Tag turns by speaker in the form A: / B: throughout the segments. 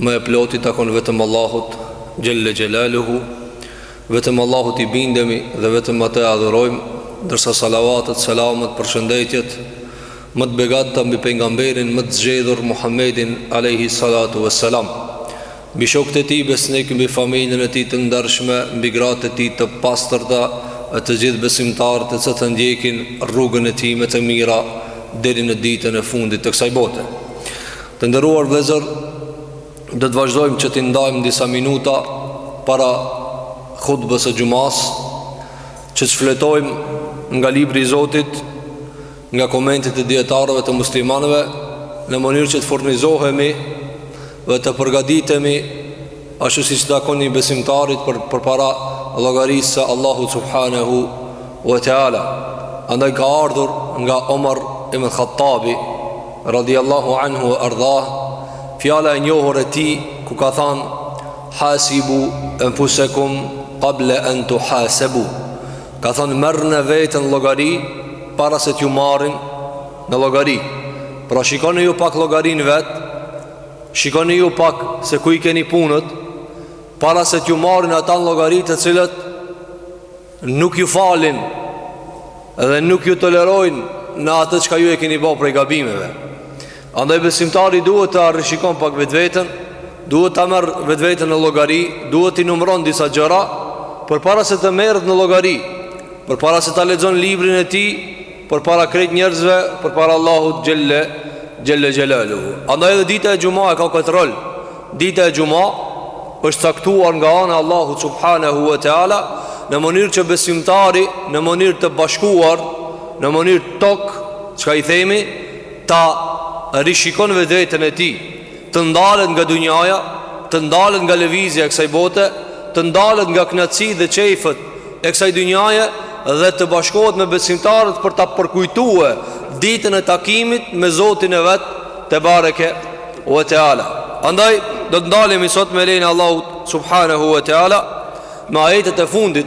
A: Më e plotë i takon vetëm Allahut xhelle xhelaluhu. Vetëm Allahut i bindemi dhe vetëm atë e adhurojmë, ndërsa salavatet, selamet, përshëndetjet më të begatta mbi pejgamberin më të zgjedhur Muhammedin alaihi salatu wassalam. Mbi shokët e tij besnikë, mbi familjen e tij të ndershme, mbi gratë e tij të pastërta e të gjithë besimtarët që e ndjekin rrugën e tij me të mira deri në ditën e fundit të kësaj bote. Të nderuar vëllezër, do të vazhdojmë që të ndajmë disa minuta para hutbës së xhumasë, që të shfletojmë nga libri i Zotit, nga komentet e dijetarëve të muslimanëve, në mënyrë që të furnizohemi dhe të përgatitemi Ashtu siç i takon një besimtarit për, përpara llogarisë së Allahut Subhanehu wa Teala. Andaj ka ardhur nga Omer ibn Hattabi, radiallahu anhu ve erdah, fjala e njohur e tij, ku ka than, hasibu enfusekum kable en tuhasebu. Ka than, merrne veten llogari, para se t'ju marrin në llogari. Pra shikoni ju pak llogarinë vetë, Shikoni ju pak se ku i keni punët Para se t'ju marrin ata në llogari të cilët Nuk ju falin Dhe nuk ju tolerojnë në atë çka ju e keni ba prej gabimeve Andaj besimtari duhet ta rishikon pak vetveten Duhet ta merr vetveten në llogari Duhet t'i numron disa gjëra Përpara se të merret në llogari Përpara se ta lexon librin e tij Përpara krejt njerëzve, përpara Allahut xhelle, xhelle xhelaluhu. Andaj edhe dita e xhuma e ka këtë rol. Dita e xhuma është caktuar nga ana e Allahut subhanehu ve teala, në mënyrë që besimtari, në mënyrë të bashkuar, në mënyrë tok, çka i themi, ta rishikon vetveten e tij, të ndalet nga dunjaja, të ndalet nga lëvizja e kësaj bote, të ndalet nga kënaqësitë dhe qejfët e kësaj dunjaje dhe të bashkohet me besimtarët për ta përkujtue ditën e takimit me Zotin e vet tebareke ve teala. Andaj do të ndalemi sot me lejen e Allahut subhanahu wa taala me ajetet e fundit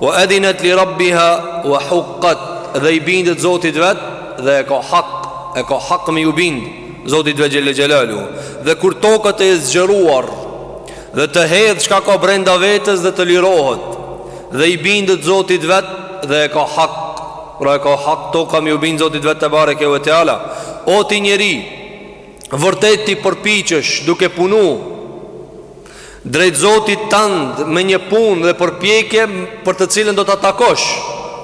A: Wa adhinat li rabbiha wa huqqat dhe i bindet Zotit vet dhe e ka hak e ka hak me ju bind Zotit vet xhelle xhelaluhu dhe kur toka të jetë zgjeruar dhe të hedh çka ka brenda vetes dhe të lirohet dhe i bindet Zotit vet dhe e ka hak pra e ka hak toka me ju bind Zotit vet tebareke ve teala o ti njeri vërtet ti përpiqesh duke punu Drejt Zotit tënd me një punë dhe përpjekje për të cilën do ta takosh.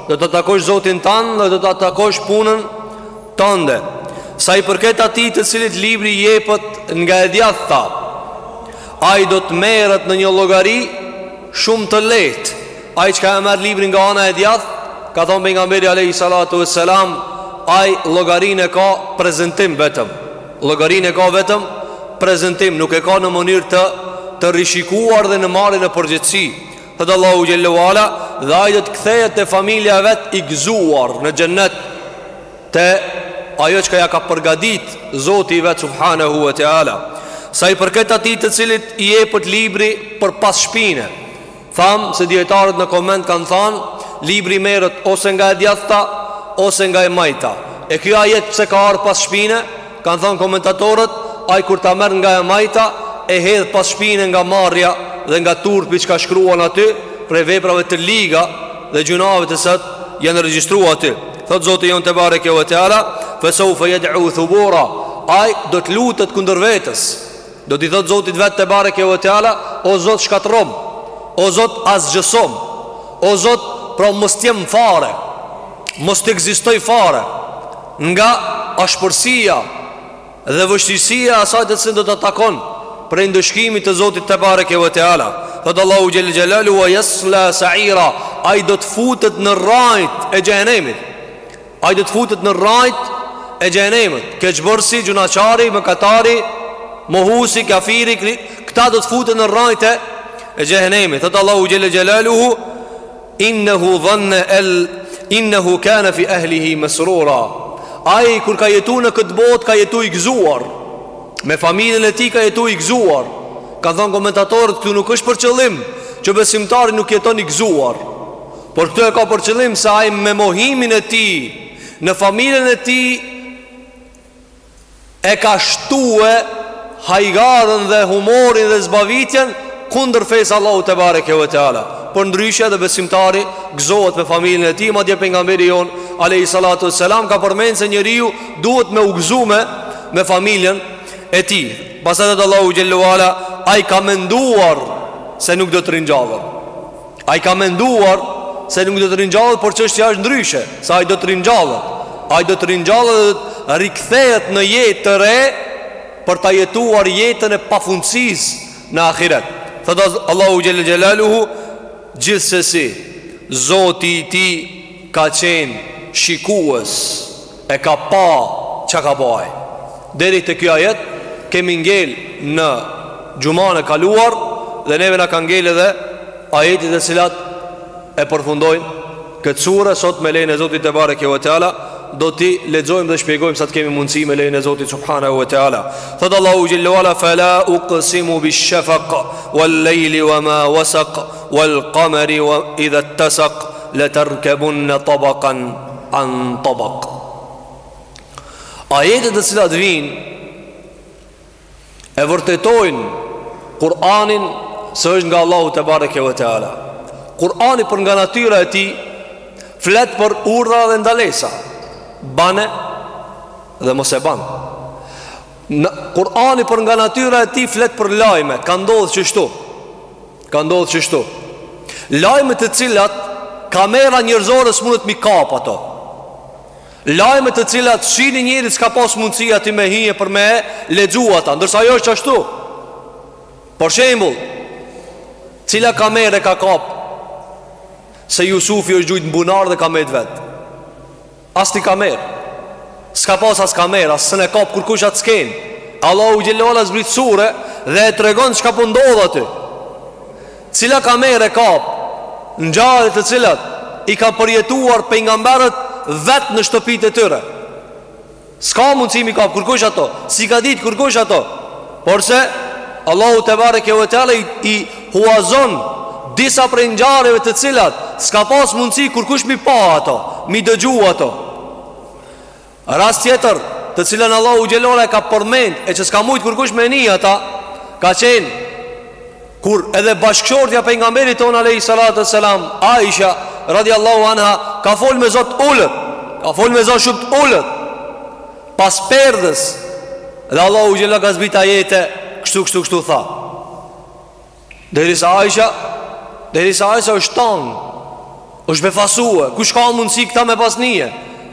A: Do ta takosh Zotin tënd dhe do ta takosh punën tënde. Sa i përket atij të cilit libri i jepet nga e djathta, ai do të merret në një llogari shumë të lehtë. Ai që ka e merr librin nga ana e djathtë, ka thënë pejgamberi alayhi salatu vesselam, ai llogarinë e ka prezantim vetëm. Llogarinë e ka vetëm prezantim, nuk e ka në mënyrë të të rishikuar dhe në marrje në përgjegjësi. Thot Allahu xhelle ue ala, dhe ai do të kthehet te familja e vet i gëzuar në xhennet te ajo që ja ka përgatit Zoti i vet subhanahu wa taala. Sa i përket atij të cilit i jepet libri për pas shpine, Thamë se dijetarët në koment kanë thanë Libri merret ose nga e djathta Ose nga e majta E ky ajet pse ka ardh pas shpine Kanë thanë komentatorët Ai kur ta merr nga e majta E hedh pas shpine nga marrja Dhe nga turpi çka shkruan aty Prej veprave të liga Dhe gjynaheve të cilat Janë regjistrua aty Thotë Zoti jonë tebareke ue teala Fesevfe jed'u thubura Ai do të lutet kundër vetes Do t'i thotë Zotit vet tebareke ue teala O Zot shkatërrom O Zot asgjësom O Zot pra mos të jem fare Mos të ekzistoj fare Nga ashpërsia Dhe vështirësia asaj të cilën do ta takon Prej ndëshkimit të Zotit tebareke ue teala Thotë Allahu xhelle xhelaluhu Ue jasla saira Ai do të futet në radhët e xhehenemit Ai do të futet në radhët e xhehenemit. Keqbërësi, gjynahqari, mëkatari, mohuesi, kafiri, kri... këta do të futen në radhët e xhehenemit thot Allahu xhelle xhelaluhu innehu dhanna al innehu kana fi ahlihi masrura ai kur ka jetu në këtë botë ka jetu i gëzuar me familjen e tij ka jetu i gëzuar kanë thanë komentatorët këtu nuk është për qëllim që besimtari nuk jeton i gëzuar Por këtu e ka për qëllim se ai me mohimin e tij në familjen e tij e ka shtue hajgarën dhe humorin dhe zbavitjen kundër fesë Allahut tebareke ve teala. Por ndryshe edhe besimtari gëzohet me familjen e tij, madje pejgamberi jon alayhi salatu wassalam ka përmendur se njeriu duhet me u gëzuar me familjen e tij. Pastaj thot Allahu xhelle ue ala ai ka menduar se nuk do të ringjallë. Ai ka menduar se nuk do të ringjallet, por çështja është ndryshe, se ai do të ringjallet. Ai do të ringjallet dhe do të rikthehet në jetë të re për ta jetuar jetën e pafundësisë në ahiret. Thot Allahu xhelle xhelaluhu gjithsesi Zoti i tij ka qenë shikues e ka pa çka ka ba ai. Deri te ky ajet kemi ngel në xhumanë e kaluar dhe neve na ka ngel edhe ajetet të cilat e përfundojnë këtë sure sot me lejen e Zotit tebareke ve teala do t'i lexojmë dhe shpjegojmë sa të kemi mundësi me lejen e Zotit subhanehu ve teala thotë Allahu xhel-le ve ala fela uksimu bi shefak wal lejli wa ma wasak Wal qamari idha tasaq la tarkabunna tabaqan an tabaq. Ajete të cilat vijnë e vërtetojnë Kur'anin se është nga Allahu tebareke ve teala. Kur'ani për nga natyra e tij flet për urdhra dhe ndalesa. Bane dhe mos e ban. Kur'ani për nga natyra e tij flet për lajme, ka ndodh qështu. Ka ndodh qështu Lajme të cilat Kamera njerëzore s'mundet mi kap ato Lajme të cilat Syni i njerit s'ka pas mundësi aty me hi e për me lexu ata Ndërsa ajo është qashtu Për shembull Cila kamerë e ka kap Se Jusufi është gjujt në bunar dhe ka met vetë Asni kamerë S'ka pas as kamerë As s'un e kap kurkush atë skenë Allahu xhel-le ve ala zbrit sure Dhe e tregon çka po ndodh aty Cila kamerë e kap Ngjarje të cilat I ka përjetuar pejgamberët Vetë në shtëpitë e tyre S'ka mundësi mi kap kurkush ato S'i ka ditë kurkush ato Porse, Allahu tebareke ve teala i huazon disa prej ngjarjeve të cilat s'ka pas mundësi kurkush mi pa ato, mi dëgju ato. Rast tjetër të cilën Allahu xhel-le ve ala ka përmend e që s'ka mujt kurkush me ni ata, ka qenë kur edhe bashkëshortja e pejgamberit tonë alejhi salatu ve selam, Aisha, radijallahu anha, ka fol me zo t'ulët, ka fol me zo shumë t'ulët, Pas perdes Dhe Allahu xhel-le ve ala ka zbrit ajete Kështu kështu kështu tha Derisa Aisha Derisa Aisha është shtang është befasue Kush ka mundësi këta me pas nie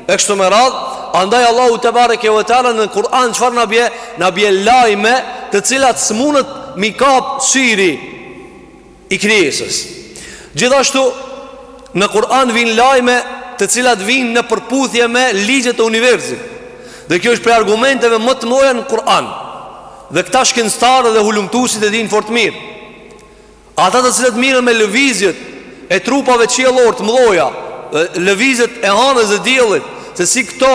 A: E kështu me radhë Andaj Allahu tebareke ve teala në Kur'an Çfarë na bje? Na bje lajme të cilat s'mundet mi kap syri i krijesës. Gjithashtu në Kur'an vijnë lajme të cilat vijnë në përputhje me ligjet e universit. Dhe kjo është prej argumenteve më të mdhaja në Kur'an. Dhe këta shkencëtarët dhe hulumtuesit e dinë fort mirë. Ata të cilat mirren me lëvizjet e trupave qiellorë të mdhaja, lëvizjet e hanës dhe diellit, se si këto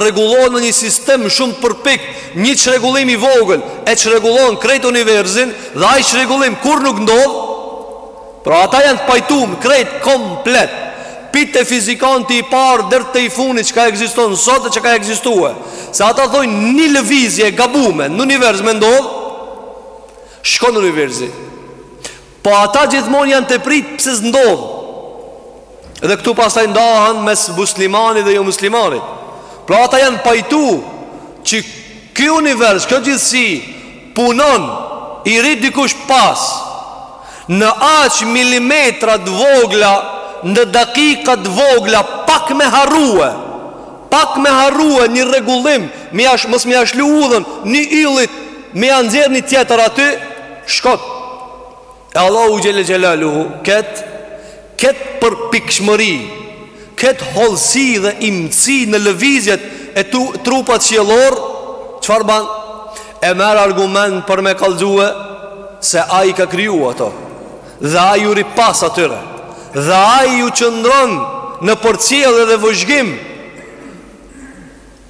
A: rregullohen në një sistem shumë përpik, një çrregullim i vogël e çrregullon krejt universin, Dhe ai çrregullim kur nuk ndodh. Pra ata janë të pajtum krejt komplet. Pite fizikanti i parë deri te i fundit çka ekziston sot e që ka ekzistue. Se ata thonë një lëvizje e gabume në univers me ndodh. Shkon universi. Po ata gjithmonë janë tu prit pse s'ndodh Dhe këtu pastaj ndahen mes muslimanit dhe jomuslimanit Pra ata janë pajtu që ky univers, kjo gjithësi Punon, i rri dikush pas, në aq milimetra të vogla, në dakika të vogla, pak me harrue, pak me harrue një rregullim, me ia, mos me ia shlu udhën, një yllit, me ia nxjerrë një tjetër aty, shkon. E Allahu xhele xhelaluhu ket ket përpikshmëri, ket hollësi dhe imtësi në lëvizjet e tu trupat qiellor, çfarë ban? E merr argument për me kallxue se ai ka kriju ato dhe ai ju rri pas atyre dhe ai ju qëndron në përcjellje dhe vëzhgim.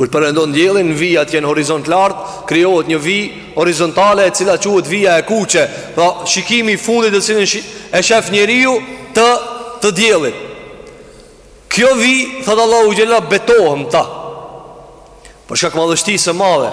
A: Kur perëndon dielli, vija atje në horizont lart, krijohet një vijë horizontale e cila quhet vija e kuqe, pra shikimi i fundit të cilin e shef njeriu të, të diellit. Kjo vijë, thotë Allahu xhele, betohem n'ta. Për shkak madhështisë madhe,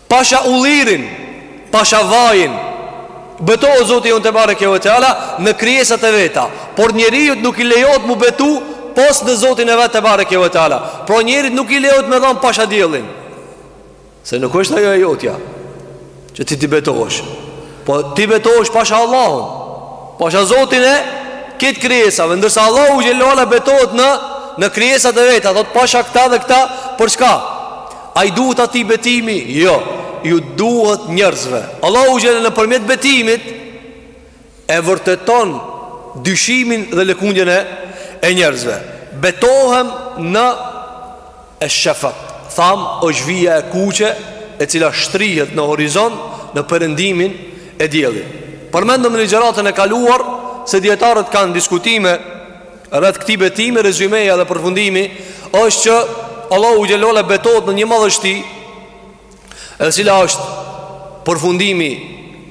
A: Pasha ullirin, pasha vajin Betohet Zoti jonë tebareke ve teala Në krijesat e veta Por njeriut nuk i lejohet m'u betu Pos në Zotin e vet tebareke ve teala Por njerit nuk i lejohet me thanë pasha diellin Se nuk është ajo e jotja Që ti t'i betohesh Po ti betohesh pasha Allahun Pasha Zotin e kët krijesave Ndërsa Allahu xhele ve ala betohet në Në krijesat e veta Thotë pasha këta dhe këta Për çka A i duhet atij betimi? Jo, ju duhet njerëzve Allahu xhele nëpërmjet betimit E vërteton dyshimin dhe lëkundjen e, e njerëzve Betohem në esh-shefak Thamë është vija e kuqe e cila shtrihet në horizont në perëndimin e diellit Përmendëm në ligjëratën e kaluar se dijetarët kanë diskutime Rreth këtij betimi rezumeja dhe përfundimi është që Allahu xhelalu betohet në një madhështi e cila është përfundimi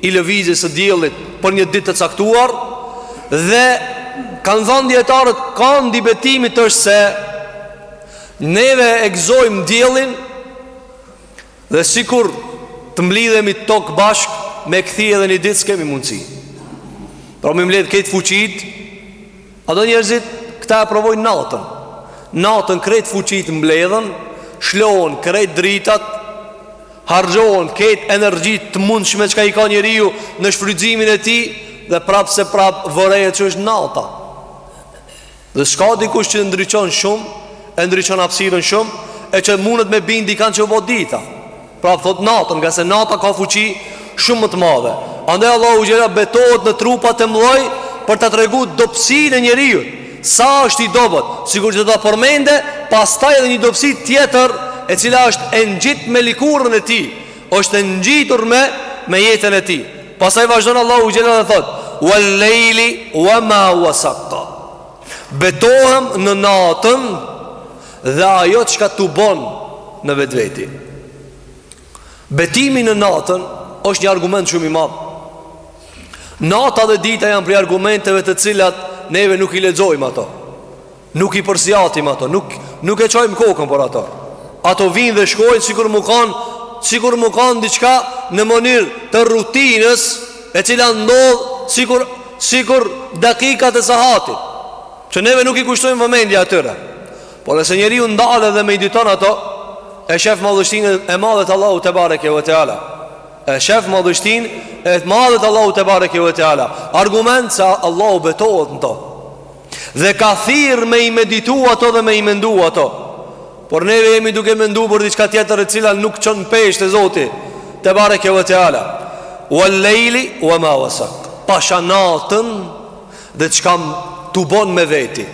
A: i lëvizjes së diellit për një ditë të caktuar dhe kanë thënë dijetarët kandi i betimit është se neve e gëzojmë diellin Dhe sikur të mblidhemi tok bashkë me e kthy edhe një ditë s'kemi mundësi. Pra me i mbledh krejt fuqitë, a do njerëzit këta e provojnë natën. Natën krejt fuqitë mbledhen, shlohen krejt dritat, harxhohen krejt energjitë të mundshme çka i ka njeriu në shfrytëzimin e tij, dhe prapë se prapë vëreje që është nata. Dhe s'ka dikush që e ndriçon shumë E ndriçon hapësirën shumë E që mundet me bind dikan që u bo dita Prapë thotë nata Ngase nata ka fuqi shumë më të madhe Andaj Allahu xhela betohet në trupa të mdhoj Për ta tregu dobësinë e njeriut Sa është i dobët Sikur që do ta përmendë Pastaj edhe një dobësi tjetër E cila është e ngjit me likurën e tij Është e ngjitur me me jetën e tij. Pastaj vazhdon Allahu xhela dhe thot: "Wal layli wa ma wasaqa." Betohem në natën dhe ajo çka tubon në vetveti. Betimi në natën është një argument shumë i madh. Nata dhe dita janë prej argumenteve të cilat neve nuk i lexojmë ato. Nuk i përsiatim ato, nuk nuk e çojmë kokën për ato. Ato vijnë dhe shkojnë sikur mu kanë, sikur mu kanë diçka në mënyrë të rutinës, e cila ndodh sikur sikur dakikat e sahatit. Që neve nuk i kushtojmë vëmendje atyre. Por nëse njeriu ndalet dhe mediton ato, e shef madhështinë e madhe të Allahut tebareke ve teala. E shef madhështinë e madhe të Allahut tebareke ve teala. Argument se Allahu betohet në to. Dhe ka thirë me i meditu ato dhe me i mendu ato Por neve jemi duke mendu për diçka tjetër e cila nuk çon peshë te zoti Tebareke ve teala Ua lejli ua ma uesak Pasha natën dhe çka tubon me veti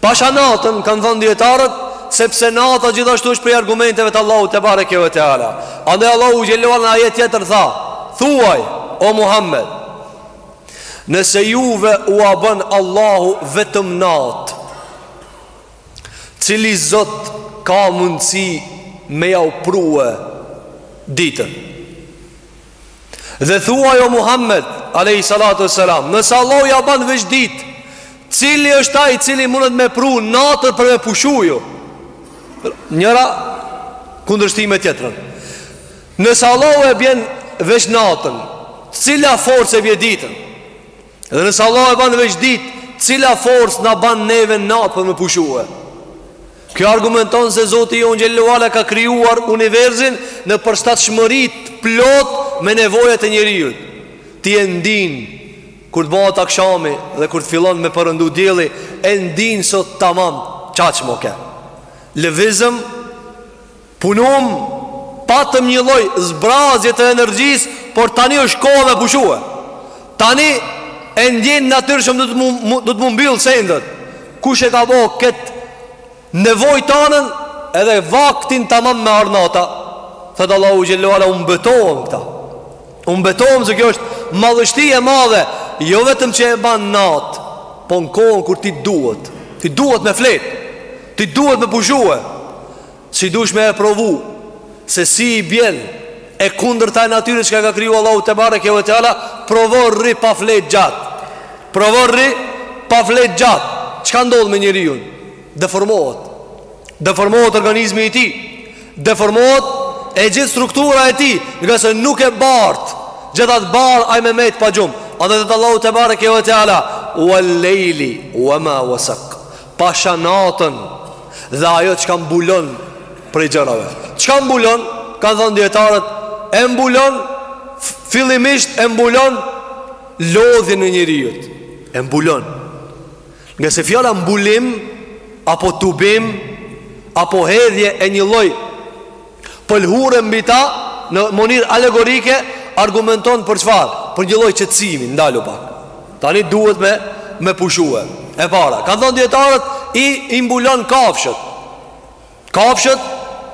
A: Pasha natën kanë thënë dijetarët Sepse nata gjithashtu është prej argumenteve të Allahut tebareke ve teala Andaj Allahu xhele ve ala në ajet tjetër tha Thuaj o Muhammed Nëse juve ua bën Allahu vetëm natë Cili zot ka mundësi me jau prue ditën Dhe thuaj o Muhammed Alejhi salatu ue selam Nëse Allahu ja bën veç ditë Cili është ai i cili mundet me pru natën për me pushu ju Njëra kundërshtim me tjetrën Nëse Allahu e bjen veç natën, cila forcë e bje ditën? Dhe nëse Allahu e bën veç ditë, cila forcë na bën neve natë për me pushue? Kjo argumenton se Zoti jonë xhele ve ala ka krijuar universin në përshtatshmëri të plotë me nevojat e njeriut. Ti e ndin kur të bëhet akshami dhe kur të fillon me përëndu dielli, e ndin sot tamam qaq mo ke. Lëvizëm Punuam, patëm një lloj zbrazje të energjisë, por tani është koha me pushue. Tani e ndjen natyrshëm do të mu mbyll sendet. Kush e ka bo kët nevojë tonën edhe vaktin tamam me ardh nata? Thot Allahu xhele ue ala unë betohem n'këta. Unë betohem se kjo është madhështi e madhe, jo vetëm që e ban natë, po në kohën kur ty duhet. Ty duhet me fjet. Ty duhet me pushue. Si dushe me e provu Se si i bjen E kundërta e natyrës çka ka kriju Allahu tebareke ve teala Provo rri pa fjet gjatë Provo rri pa fjet gjatë Çka ndodh me njeriun Deformohet Deformohet organizmi i tij Deformohet E gjithë struktura e tij Ngase nuk e bart Gjithë atë barrë ai me met pa gjumë Andaj thotë Allahu tebareke ve teala Ua lejli Ua ma wasak Pasha natën dhe ajo çka mbulon prej gjërave. Çka mbulon? Kan thënë dijetarët, e mbulon fillimisht e mbulon lodhjen e njeriut. E mbulon. Ngase fjala mbulim apo tubim apo hedhje e një lloj Pëlhure mbi ta në mënyrë alegorike argumenton për çfarë? Për një lloj qetësimi, ndalu pak. Tani duhet me me pushue. E para, kanë thënë dijetarët i i mbulon kafshët. Kafshët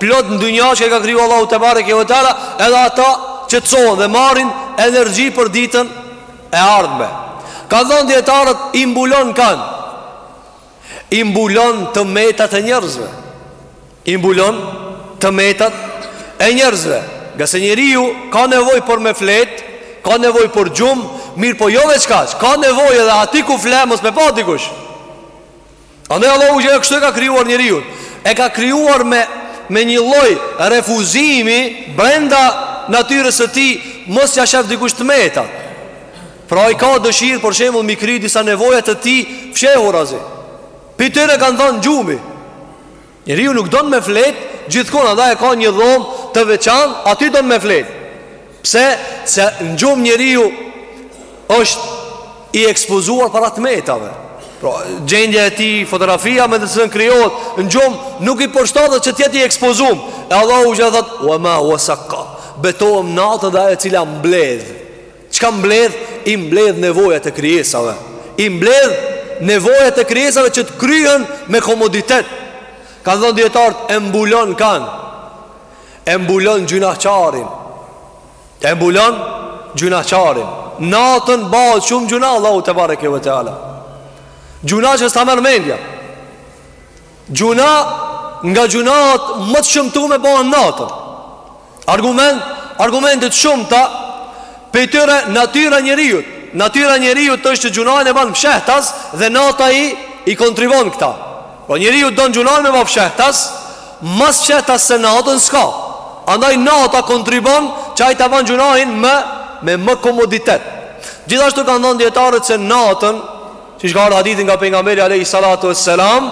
A: plot në dynja që i ka kriju Allahu tebareke ve teala, edhe ata qetësohen dhe marrin energji për ditën e ardhme. Kanë thënë dijetarët i mbulon kan i mbulon të metat e njerëzve. I mbulon të metat e njerëzve. Ngase njeriu ka nevojë për me fjet, ka nevojë për gjumë, mirëpo jo veç kaq, ka nevojë edhe aty ku fle mos me pa dikush. Andaj Allahu kështu e ka krijuar njeriun. E ka krijuar me me një lloj refuzimi brenda natyrës së tij mos ja shef dikush të metat. Pra ai ka dëshirë për shembull mi kry disa nevoja të tij fshehurazi. Prej tyre kanë thënë gjumi. Njeriu nuk don me fjet gjithkund, ata e ka një dhomë të veçantë, aty don me fjet. Pse? Se në gjumë njeriu është i ekspozuar para të metave. Pra gjendja e tij, fotografia me të cilën krijohet në gjumë nuk i përshtatet që të jetë i ekspozum. E Allahu thotë, "Wa ma wasaqa." Betohem n'natën dhe ajo e cila mbledh. Çka mbledh? I mbledh nevojat e krijesave. I mbledh nevojat e krijesave që të kryhen me komoditet. Kanë thënë dijetarët e mbulon kan. E mbulon gjynaqarin. E mbulon gjynaqarin. Natën bahet shumë gjynah Allahu tebareke ve teala. Gjynah që s'ta merr mendja. Gjuna nga gjunahet më të shëmtume bëhen natën Argument, argumentet shumta Prej tyre natyra e njeriut Natyra e njeriut është që gjunahin e ban fshehtas Dhe nata i, i kontribon këta Po njeriu don gjunahin me ba fshehtas Mas fshehtas se natën s'ka Andaj nata kontribon që ai ta ban gjunahin me, me ma komoditet Gjithashtu kanë thënë dijetarët se natën Siç ka ardhur hadithi nga pejgamberi alayhi salatu wassalam,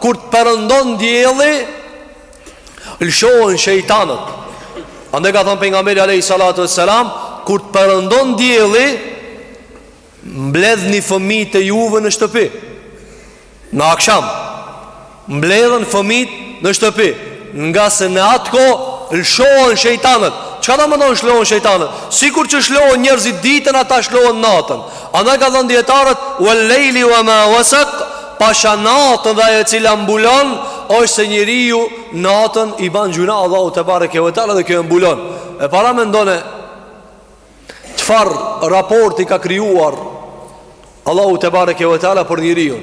A: kur të perëndon dielli, lëshohen shejtanët. Andaj ka thënë pejgamberi alayhi salatu wassalam, kur të perëndon dielli, mbledhni fëmijët e juve në shtëpi. Në aksham. Mbledhni fëmijët në shtëpi Nga se në atë kohë Lëshohen shejtanët Çka do me thonë shlohen shejtanët Sikur që shlohen njerëzit ditën Ata shlohen natën Andaj kanë thënë dijetarët Uel lejli ua ma uasek Pasha natën dhe ajo e cila mbulon është se njeriu natën I ban gjunah Allahu tebareke ve teala dhe kjo e mbulon E para mendone Çfarë raporti ka krijuar Allahu tebareke ve teala për njeriun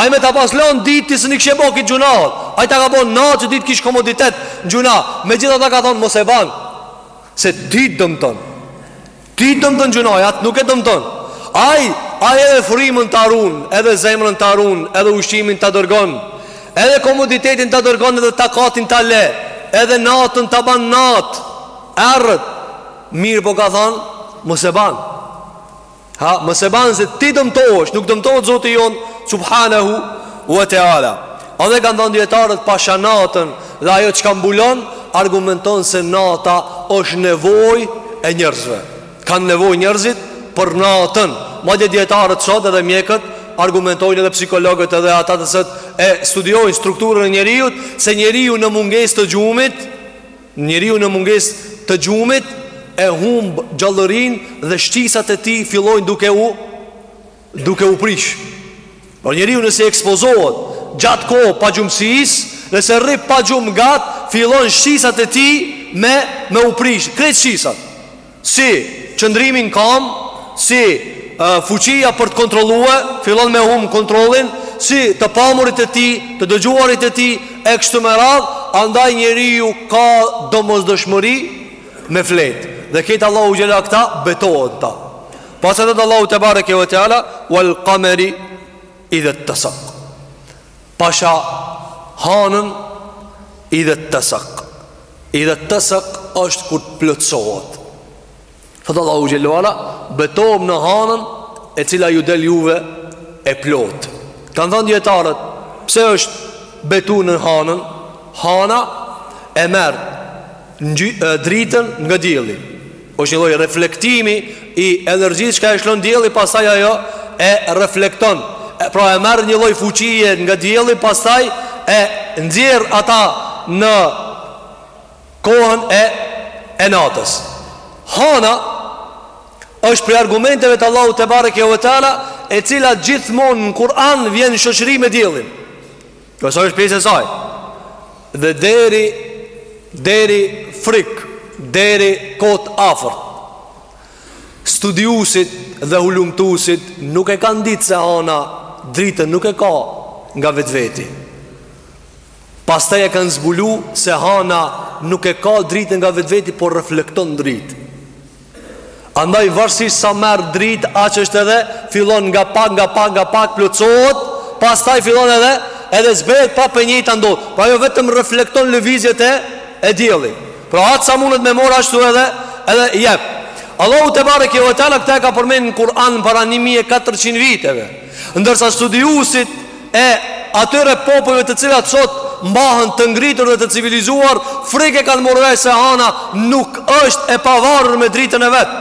A: Ai me ta pas lënë ditë ti s'i kishe bo këto gjunahet. Ai ta ka bo natë që ti të kesh komoditet në gjunah. Megjithatë ka thonë mos e bën. Se ty të dëmton. Ty të dëmton gjunahi, atë nuk e dëmton. Ai, ai edhe frymën ta ruan, edhe zemrën ta ruan, edhe ushqimin ta dërgon, edhe komoditetin ta dërgon edhe takatin ta le, edhe natën ta ban natë. Errët. Mirëpo ka thonë mos e bën. Ha, mos e ban se ti dëmtohesh Nuk dëmtohet zoti jonë Subhanahu wa teala Andaj kanë thënë dijetarët pasha natën Dhe ajo çka mbulon Argumenton se nata është nevojë e njerëzve Kanë nevojë njerëzit për natën Madje dijetarët sot edhe mjekët Argumentojnë edhe psikologët edhe ata të cilët E studiojnë strukturën e njeriut Se njeriu në mungesë të gjumit Njeriu në mungesë të gjumit e humb gjallërinë dhe shqisat e tij fillojnë duke u duke u prish. Por njeriu nëse ekspozohet gjatë kohë pagjumësisë, nëse rri pa gjumë gat, fillojnë shqisat e tij me me u prish, krejt shqisat. Si qëndrimi n'kamë, si fuqia për të kontrollue, fillon me humbë kontrollin, si të pamurit e tij, të dëgjuarit e tij, e kështu me radhë, andaj njeriu ka domosdoshmëri me fletë. Dhe këta Allahu xhele në këta betohet, në ta. Pastaj thotë Allahu tebareke ve teala, "Wal qamari idha tasak." Pasha hanën idha tasak. idha tasak është kur të plotësohet Thotë Allahu xhelala Betohëm në hanën e cila ju del juve e plot Kanë thënë dijetarët Pse është betu në hanën Hana e merr dritën nga dielli Është një lloj reflektimi i energjisë çka e lshon dielli, pastaj ajo e reflekton. Pra e merr një lloj fuqie nga dielli, pastaj e nxjerr ata në kohën e e natës. Hana është prej argumenteve të Allahut tebareke ve teala, e cila gjithmonë në Kur'an vjen në shoqëri me diellin. Kjo saj është pjesë e saj. Dhe deri deri frik, deri koht afër. Studiusit dhe hulumtusit nuk e kanë ditë se hana dritën nuk e ka nga vetveti. Pastaj e kanë zbulu se hana nuk e ka dritën nga vetveti, por reflekton dritë. Andaj varësisht sa merr dritë, aq është edhe fillon nga pak, nga pak, nga pak plotësohet, pastaj fillon edhe edhe zbehet prapë e njëjta ndodh. Pra ajo vetëm reflekton lëvizjet e e diellit. Pra aq sa mundet me mor ashtu edhe edhe jep. Allahu tebareke ve teala këtë e ka përmend në Kur'an para 1400 viteve. Ndërsa studiuesit e atyre popujve të cilat sot mbahen të ngritur dhe të civilizuar, frik e kanë mor vesh se hana nuk është e pavarur me dritën e vet.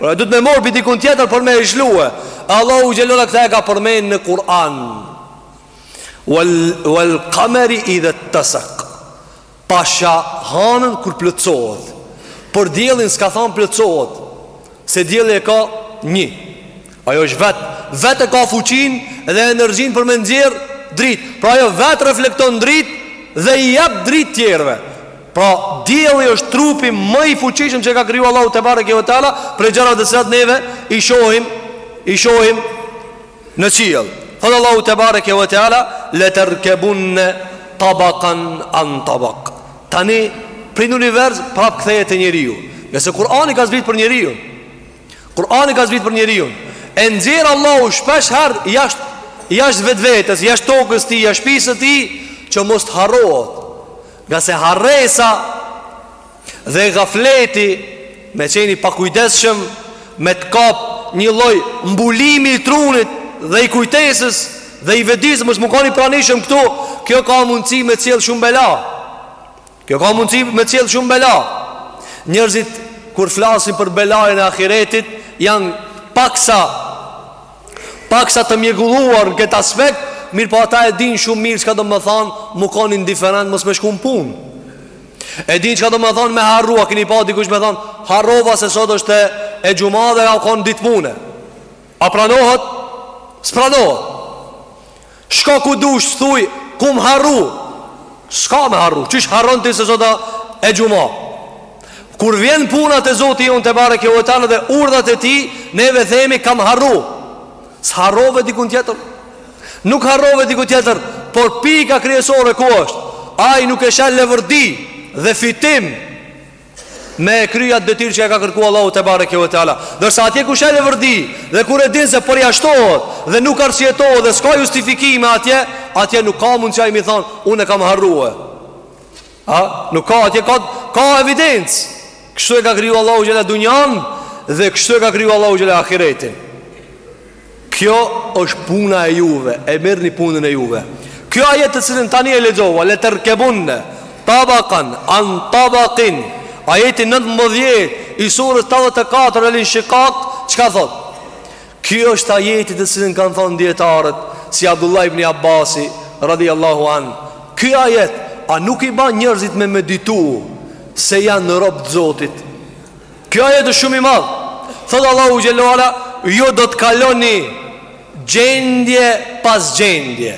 A: Por duhet me mor prej dikun tjetër për me e lshue. Allahu xhelala këtë e ka përmend në Kur'an. Wal qamari idha tasak. Pasha hanën kur plotësohet. Por diellin s'ka thënë plotësohet, se dielli e ka një. Ajo është vet, vet e ka fuqinë dhe energjinë për me nxjerr dritë. Pra ajo vet reflekton dritë dhe i jep dritë tjerëve. Pra dielli është trupi më i fuqishëm që e ka kriju Allahu tebareke ve teala, prej gjërat të cilat neve i shohim, i shohim Në qiell. Thot Allahu tebareke ve teala, "Le terkebunne tabakan an tabak." Tani prej në univers prap kthehet te njeriu. Ngase Kurani ka zbrit për njeriun, Kurani ka zbrit për njeriun. E nxjerr Allahu shpesh herë jashtë jashtë vetvetes, jashtë tokës tij, jashtë shpisë tij, që mos të harrohet. Ngase harresa Dhe gafleti me qenë i pakujdesshëm me të kap një lloj mbulimi i trunit dhe i kujtesës dhe i vetëdijës mos me u kon i pranishëm këtu, kjo ka mundësi me çel shumë bela. Kjo ka mundësi me çel shumë bela. Njerëzit kur flasin për belajen e ahiretit janë paksa paksa të mjegulluar në këtë aspekt, mirëpo ata e dinë shumë mirë çka domethanë, me u kon indiferent mos me shku në punë. E din çka domethonë me harru, kini pa dikush me thanë, harrova se sot është e xhuma dhe ka kon ditë pune. A pranohet? S'pranohet. Shko ku dush, thuj, kam harru? S'ka me harru. Qysh harron ti se sot e xhuma? Kur vjen puna te Zoti ynë tebareke ve teala dhe urdhat e tij, neve themi kam harru. S'harrove dikun tjetër? Nuk harrove diku tjetër, por pika kryesore ku është? Ai nuk e sheh levërdi dhe fitim me e kry atë detyrë që e ka kërku Allahu tebareke ve teala. Ndërsa atje ku sheh levërdi dhe kur e din se përjashtohet dhe nuk arsyetohet dhe s'ka justifikime atje, atje nuk ka mundësi ai me thonë, unë kam harruar. A, nuk ka, atje ka, ka evidencë. Kështu e ka kriju Allahu xhele dunjan dhe kështu e ka kriju Allahu xhele ahiretin. Kjo është puna e juve, e mirrni punën e juve. Ky ajet të cilin tani e lexova, leterkebunne, tabakan, an tabakin, ajeti 19, i surës 84 El Inshikak, çka thot? Ky është ajeti të cilin kanë thonë dijetarët si Abdullah ibn Abasi radijallahu anh. Ky ajet a nuk i ban njerëzit me meditu se janë robt të Zotit? Ky ajet është shumë i madh. Thot Allahu xhele ve ala, ju do të kaloni gjendje pas gjendje.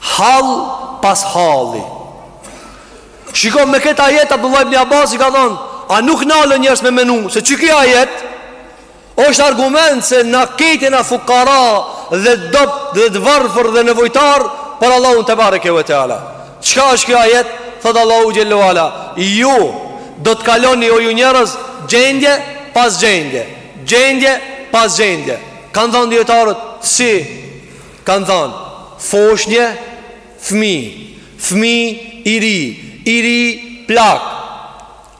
A: Hall pas halli. Shiko me këtë ajet Abdullah ibn Abbasi ka thon, a nuk nalen njerëz me menu se qeky ajet është argument se na krejt jena fukara dhe dobt dhe të varfër dhe nevojtar për Allahun tebareke ve teala. Çka është ky ajet? Thot Allahu xhele ve ala, ju do të kaloni o ju njerëz gjendje pas gjendje, gjendje pas gjendje. Kan thon dijetarët si Kanë thanë, foshnje, fëmijë, fëmijë, i ri, i ri, plak.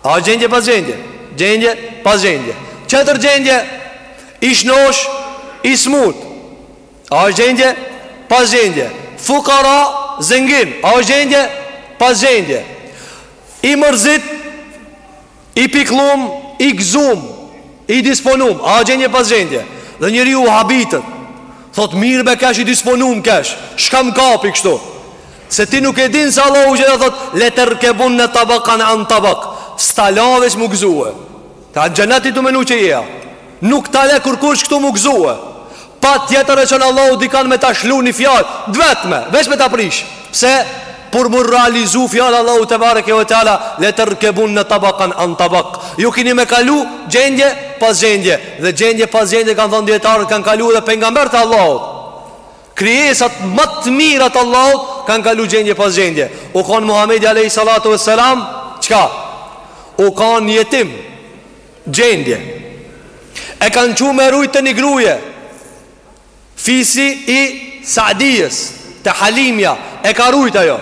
A: A gjendje pas gjendje, gjendje pas gjendje. Qetër gjendje, i shnosh, i smut. A është gjendje pas gjendje. Fukara, zengin. A është gjendje pas gjendje. I mërzit, I pikëllum, i gëzum, i disponum, a gjendje pas gjendje Dhe njeriu habitet Thot mirë be kesh i disponum kesh Shka më kapi kështu Se ti nuk e din se Allahu xhele thot Leterkebunne tabakan an tabak S'ta la veç me u gëzue Ka gjenet i tu menu që je Nuk ta le kurkush këtu mu gëzue Patjetër e çon Allahu dikan me ta gju një fjalë T'vetme, veç me ta prish Pse, për mu realizu fjala Allahut tebareke ve teala Leterkebunne tabakan an tabak Ju kini me kalu gjendje pas gjendje Dhe gjendje pas gjendje kanë thonë dijetarët Kanë kalu dhe pejgamberët e Allahut Krijesat më të mira t'Allahut Kanë kalu gjendje pas gjendje U konë Muhammedi a.s. Çka? U konë jetim Gjendje E kanë çu me rrit te një gruje Fisi i Saadijes Te Halimja E ka rrit ajo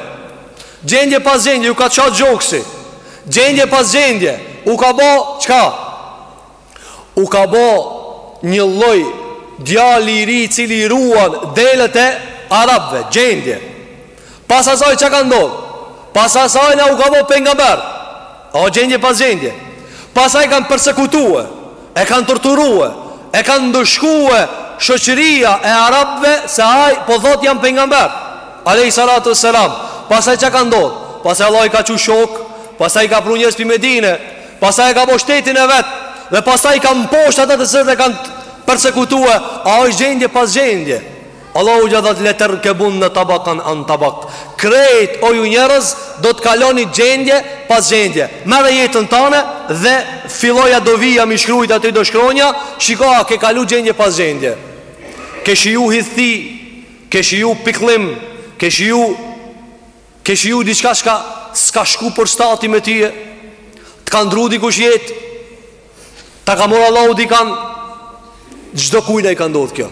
A: Gjendje pas gjendje Ju ka ça gjoksi Gjendje pas gjendje U ka bo çka U ka bo një lloj Djali i ri cili i ruan Delet e Arabve Gjendje Pas asaj çka ka ndodh? Pas asaj na u ka bo pejgamber. A gjendje pas gjendje. Pastaj kanë persekutue, e kanë torturue, e kanë ndëshkue shoqëria e arabëve se ai po thotë jam pejgamber. Alejhi salatu selam. Pastaj çka ka ndodh? Pastaj Allahu i ka çu shokë, pastaj i ka pru njerëz pi Medine, pastaj e ka bo shtetin e vet dhe pastaj i ka mposht ata të cilët e kanë persekutue. A është gjendje pas gjendje? Allahu qaq thot leterkebunne tabakan an tabak krejt o ju njerëz do të kaloni gjendje pas gjendje merre jetën tane dhe fillo ja do vija mi shkrujt aty do shkronja shiko a ke kalu gjendje pas gjendje ke shiju idhti ke shiju pikllim ke shiju ke shiju diçka çka s'ka shku për shtati me tije t'ka ndrru dikush jetë Ta ka morr Allahu dikan çdokujna i ka ndodh kjo.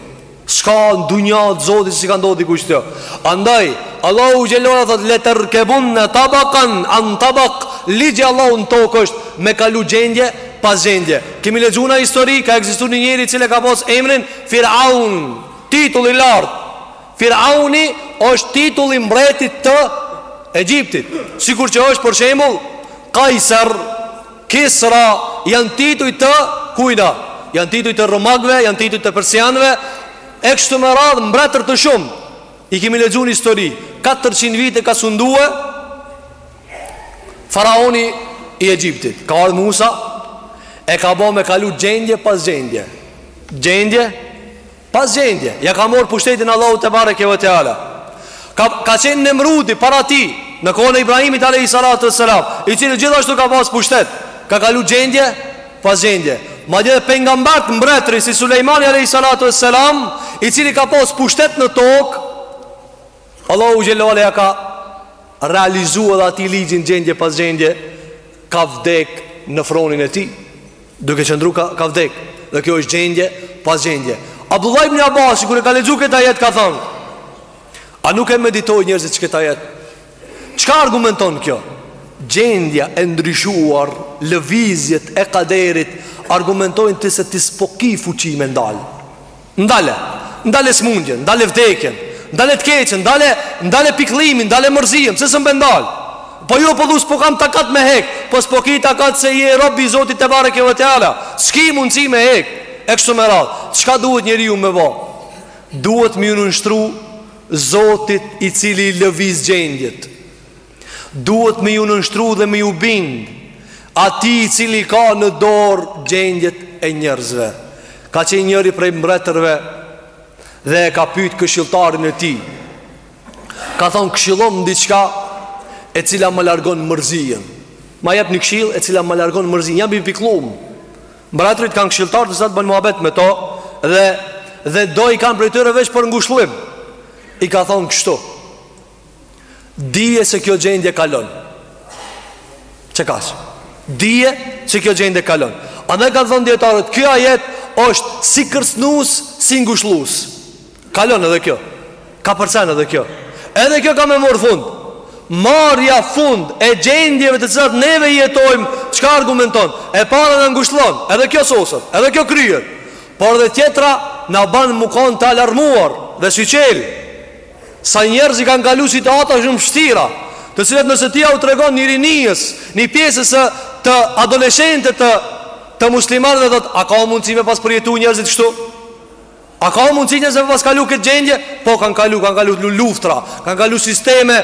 A: S'ka n'dunja t'Zotit s'i ka ndodh dikujt kjo. Andaj Allahu xhele ve ala thot leterkebunne tabakan an tabak ligji i Allahut në tokë është me kalu gjendje pas gjendje. Kemi lexu në histori ka ekzistu një njeri i cili ka pas emrin Firaun, titull i lartë. Firauni është titull i mbretit të Egjiptit, sikur që është për shembull Kajser Kisra janë tituj të kujna Janë tituj të romakve, janë tituj të persianve E kështu me radhë mbretër të shumë I kemi lexu në histori 400 vite ka sundue Faraoni i Egjiptit Ka ardhë Musa E ka bo me kalu gjendje pas gjendje Gjendje Pas gjendje, ja ka morr pushtetin Allahu tebareke ve teala Ka, ka qenë Nemrudi para tij Në kohën e Ibrahimit alejhi salatu ve selam I cili gjithashtu ka pas pushtet Ka kalu gjendje, pas gjendje Madje edhe pejgamberët mbretër si Sulejmani alejhi salatu ve selam I cili ka pas pushtet në tokë Allahu xhelle ve ala ia ka realizu edhe atij ligjin gjendje pas gjendje Ka vdek në fronin e tij Duke qëndru ka, ka vdek Dhe kjo është gjendje pas gjendje Abdullah ibn Abasi kur e ka lexu këtë ajet ka thonë A nuk e meditojn njerëzit qëket ajet Çka argumenton kjo? Gjendja e ndryshuar Lëvizjet e kaderit Argumentojnë ti se ti s'po ki fuqi me ndal Ndale, ndale smundjen, ndale vdekjen, ndale të keqen, ndale, ndale pikllimin, ndale mërzinë, se s'mun e ndal. Po jo, po du, po kam takat me hek, po s'po ki takat se je robi i Zotit tebareke ve teala, s'ki mundësi me hek, e kështu me radh, çka duhet njeriu me ba? Duhet m'iu nënshtru Zotit i cili lëviz gjendjet. Duhet me iu nënshtru dhe me iu bind Atij i cili ka në dorë gjendjet e njerëzve Ka qenë njëri prej mbretërve Dhe e ka pyt këshilltarin e tij Ka thonë këshillom në diçka E cila ma largon mërzinë Ma jep një këshill e cila ma largon mërzinë Jam i pikllum Mbretërit kanë këshilltarët sa të bëjnë muhabet me to Dhe, dhe do i kanë prej tyre veç për ngushllim I ka thonë kështu Dije se kjo gjendje kalon Qe kaq Dije se kjo gjendje kalon Andaj kanë thënë dijetarët Kjo ajet është si kërcnus Si ngushllus Kalon edhe kjo Kapërcen edhe kjo Edhe kjo ka me marrë fund Marrja fund e gjendjeve të cilat neve i jetojmë Çka argumenton E para na ngushllon Edhe kjo soset Edhe kjo kryet Por edhe tjetra Na ban me kon të alarmuar Dhe syçelë Sa njerëzit kanë kalu situata shumë t'vështira, të cilat nëse ti ua tregon një rinisë, një pjesë së të adoleshente të të muslimanëve thotë a ka mundësi me pas përjetu njerëzit kështu? A ka mundësi njerëzit me pas kalu këtë gjendje? Po kanë kalu, kanë kalu luftra, kanë kalu sisteme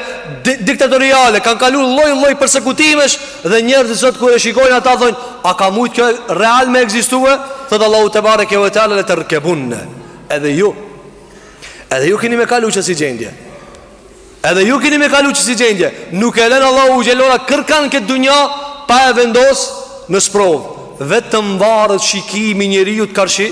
A: diktatoriale, kanë kalu lloj-lloj persekutimesh dhe njerëzit sot kur e shikojnë ata thonë, a ka mujt kjo real me ekzistue? Thotë Allahu tebareke ve teala le terkebunne. Edhe ju Edhe ju keni me kalu qësi gjendje Edhe ju keni me kalu qësi gjendje Nuk e len Allahu xhelle ve ala kërkan n'këtë dunja Pa e vendos në sprov Vetëm varet shikimi i njeriut karshi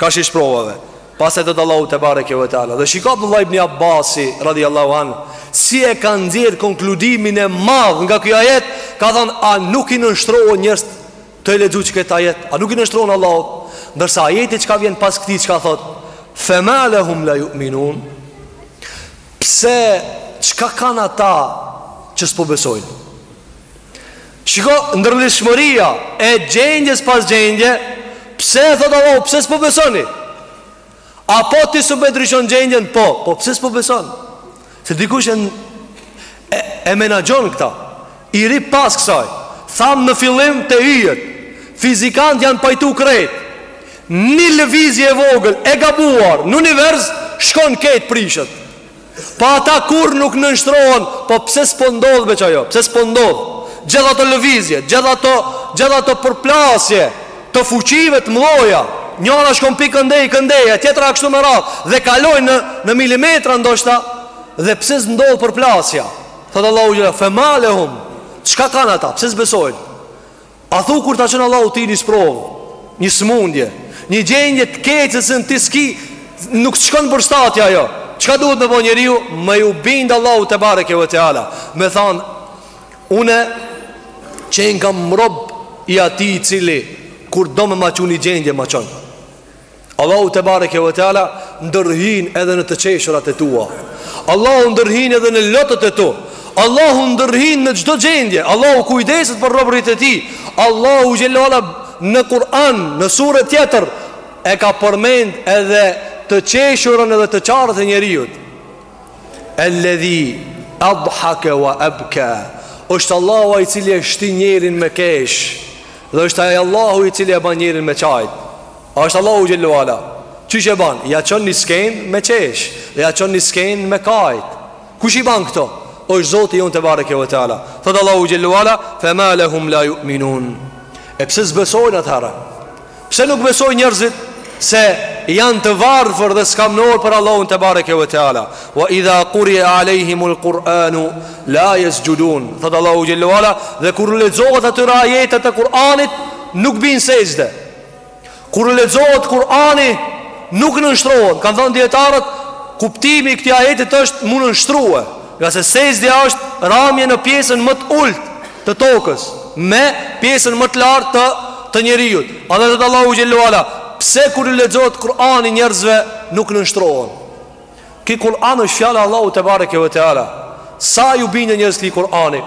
A: Karshi sprovave Pastaj thotë Allahu tebareke ve teala Dhe shiko Abdullah ibn Abasi radiallahu anh Si e ka nxjerr konkludimin e madh nga ky ajet Ka thonë a nuk i nënshtrohen njerëzt Tu e lexu qëket ajet A nuk i nënshtrohen Allahut Ndërsa ajeti çka vjen pas këtij çka thot Fema lehum la ju'minun Pse Çka kanë ata Që s'po besojnë Shiko ndërlidhshmëria E gjendjes pas gjendje Pse thot Allahu Pse s'po besoni Apo ti s'un e ndryshon gjendjen? Po, po pse s'po beson? Se dikush e, e, e menaxhon këta I rri pas kësaj Thamë në fillim te yjet Fizikantët janë pajtu krejt Një lëvizje e vogël e gabuar Në univers shkon krejt prishet Po ata kurrë nuk nënshtrohen, po pse s'po ndodh veç ajo? Pse s'po ndodh? Gjithë ato lëvizje, gjithë ato, gjithë ato përplasje të fuqive të mëdha, njëra shkon pi këndej, këndej, e tjetra kështu me radhë dhe kalojnë në në milimetra ndoshta dhe pse s'ndodh përplasja? Thotë Allahu xhele, "Fe ma lehum." Çka kanë ata? Pse s'besojnë? A thu kur ta çon Allahu ty një sprovë, një smundje, një gjendje të keqe sen ti s'ki, nuk të shkon për shtati ajo. Çka duhet me bo njeriu? Me ju bind Allahut tebareke ve teala. Me thanë, unë qenkam rob i atij i cili, kur do me ma çu një gjendje, ma çon. Allahu tebareke ve teala Ndërhin edhe në të qeshurat e tua Allahu ndërhin edhe në lotët e tu Allahu ndërhin në çdo gjendje Allahu kujdeset për robërit e tij Allahu xhele ve ala në Kur'an Në surë tjetër E ka përmend edhe të qeshurën edhe të qarët e njeriut Eledhi adhake wa ebka është Allahu ai i cili e shti njerin me kesh Dhe është ai Allahu i cili e ban njerin me qajt A është Allahu xhele ve ala Qysh e ban Ja çon një skenë me qesh Dhe ja çon një skenë me kajt Kush i ban këto është zoti jonë tebareke ve teala Thotë Allahu xhele ve ala Fe ma lehum la juminun E pse s'besojnë atëherë Pse nuk besojnë njerëzit Se janë të varfër dhe skamnorë për Allahun tebareke ve teala Wa idha kurie alejhimul Kur'anu La jesxhudun Thotë Allahu xhele ve ala Dhe kur u lexohen atyre ajetet e Kur'anit Nuk bijnë sexhde Kur u lexohet Kur'ani, nuk nënshtrohen. Kanë thënë dietarët, kuptimi i këtij ajeti është me u nënshtrue, ngase sexhdja është ramje në pjesën më të ulët të tokës me pjesën më të lartë të të njeriut. A do të thotë Allahu xhele ve ala, pse kur i lexohet Kur'ani njerëzve nuk nënshtrohen? Ky Kur'an është fjala e Allahut tebareke ve teala. Sa ju binden njerëz këtij Kur'ani?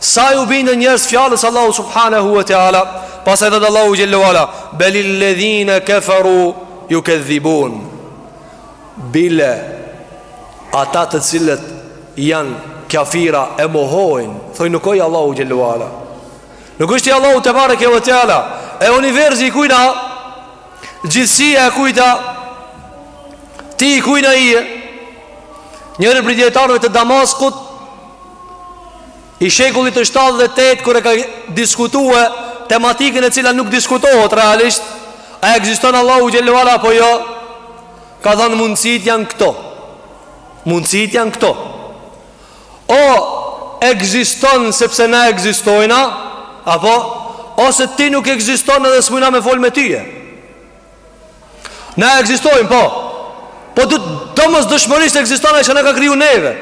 A: Sa ju binden njerëz fjalës së Allahut subhanahu ve teala? Pastaj thotë Allahu xhele ve ala, "Belil ladhina kafaru jukedhibun." Bile ata të cilët janë kafira e mohojnë, thojnë nuk o i Allahut xhele ve ala. Nuk është i Allahut tebareke ve teala, e universi i kujna Gjithësia e kujt a Ti i kujna je Njëri prej dijetarëve të Damaskut I shekullit të 7 dhe 8 Kur e ka diskutue Tematikën e cila nuk diskutohet realisht A ekziston Allahu xhelle ve ala apo jo Ka thanë mundësitë janë këto Mundësitë janë këto O ekziston sepse na ekzistojna apo ose ti nuk ekziston edhe s'mujna me fol me tyje. Na ekzistojmë po. Po domosdoshmërisht ekziston ai që na ka kriju neve.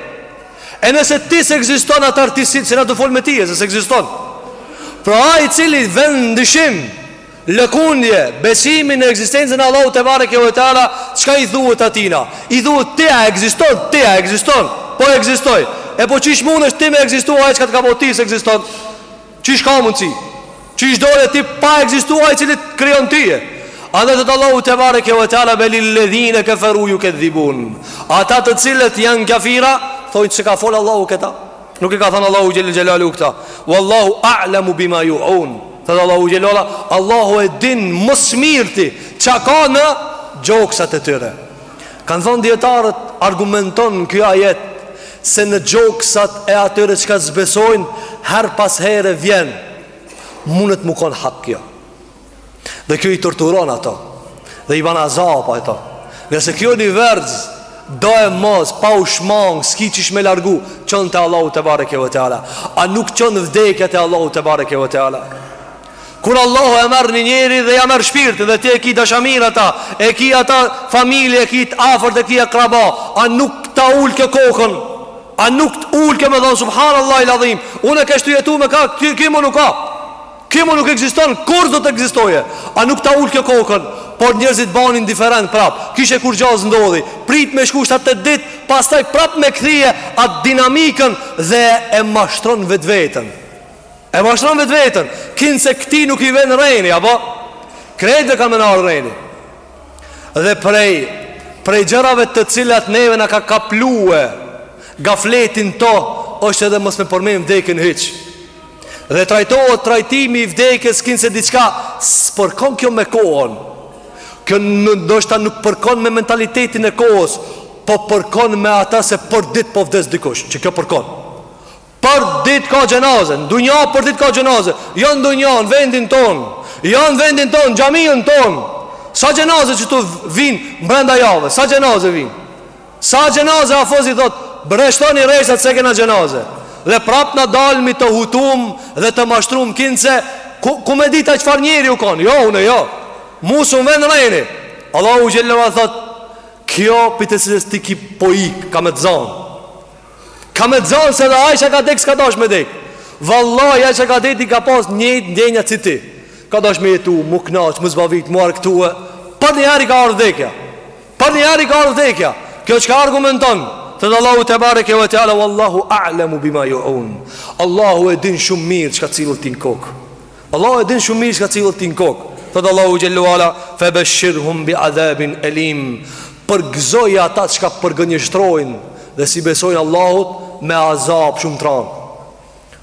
A: E nëse ti s'ekziston atëherë ti si s'jena tu fol me tyje se s'ekziston. Pra ai i cili ven në dyshim Lëkundje, besimin, ekzistencën e Allahut tebareke ve teala, çka i thuhet atina? I thuhet ti a ekziston? Ti a ekziston? Po ekzistoj. E po çish mundesh ti me ekzistu ai çka të ka bo ty s'ekziston? Çish ka mundsi? Çish dole ti pa ekzistu ai i cili krijon tyje? Andaj thotë Allahu tebareke ve teala belil ledhine keferu jukedhibun. Ata të cilët janë kafira, thojnë s'e ka fol Allahu këta. Nuk e ka thanë Allahu xhelle xhelaluhu këta Wallahu a'lamu bima juun Thotë Allahu xhelle ve ala Allahu e din më s'mirti Ça ka në gjoksat e tyre Kanë thanë dijetarët Argumenton ky ajet Se në gjoksat e atyre Çka s'besojnë Herë pas here vjen Munet me konë hak kjo Dhe kjo i torturon ato Dhe i ban azap ato Ngase ky univers Doemos, pa u shmang, s'ki qish me largu Çon te Allahu tebareke ve teala A nuk çon vdekja te Allahu tebareke ve teala Kur Allahu e merr një njeri dhe ia merr shpirtin Dhe ti e ki dashamir ata E ki ata familje, e ki të afërt e ki akraba A nuk ta ul kjo kokën A nuk të ul kjo me thonë Subhanallahil adhim Unë kesh tu jetu me kta, ky mo nuk ka Ky mo nuk ekziston, kurrë s'do të ekzistojë. A nuk ta ul kjo kokën, por njerëzit bahen indiferent prap. Kishe kurgja s'ndodhi. Prit me shku shtatë tetë ditë, pastaj prap me kthye atë dinamikën dhe e mashtron vetveten. E mashtron vetveten, kinse këtij nuk i vjen rreni, apo? Krejtve ka me na ardh rreni. Dhe prej prej gjërave të cilat neve na ka kaplue gafleti në to është edhe mos me përmend vdekjen hiç. Dhe trajtohet trajtimi i vdekjes kinse diçka s'përkon kjo me kohën. Kjo ndoshta nuk përkon me mentalitetin e kohës, po përkon me ata se për ditë po vdes dikush, që kjo përkon. Për ditë ka xhenaze, në dunja për ditë ka xhenaze, jo në dunja, në vendin tonë, jo në vendin tonë, në xhamijën tonë, sa xhenaze qitu vijnë mbrenda jave, sa xhenaze vijnë. Sa xhenaze hafëzi thot drejtoni rreshtat se kena xhenaze dhe prap na dalmi të hutum dhe të mashtrum kinse ku ku me dit a çfar njeri u kon jo une jo mu s'um vjen reni Allahu xhelle ve ala thot kjo pi të cillës ti ki po ik ka me të zan ka me të zan se edhe aj çka ka dek s'ka dash me dek vallaj aj çka ka dek i ka pas njejt ndjenja si ti ka dash me jetu mu knaq mu zbavit mu arktue përnjiheri ka ardhë vdekja Përnjiheri ka ardh vdekja Kjo çka argumenton Thot Allahu tebareke ve teala Vallahu a'lemu bima ju'un Allahu e din shumë mirë çka sillet ty në kokë Allahu e din shumë mirë çka sillet ty në kokë Thot Allahu xhelle ve ala Febeshirhum bi adhebin elim Përgëzoj ata çka përgënjeshtrojnë Dhe s'i besojnë Allahut Me azab shumë t'ran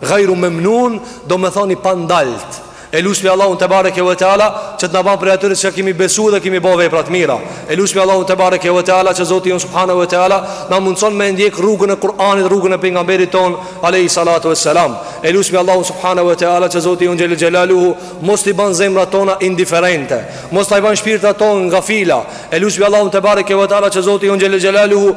A: Gajru memnun, domethan i pandalt. E lusmi Allahun tebareke ve teala që të na ban prej atyre që kemi besu dhe kemi ba vepra të mira. E lusmi Allahun tebareke ve teala që Zoti jon subhanahu ve teala na mundson me ndjek rrugën e Kur'anit, rrugën e pejgamberit ton alejhi salatu ve selam. E lusmi Allahun subhanahu ve teala që Zoti jon xhele xhelaluhu mos t'i ban zemrat tona indiferente, mos na i ban shpirtrat tona gafila. E lusmi Allahun tebareke ve teala që Zoti jon xhele xhelaluhu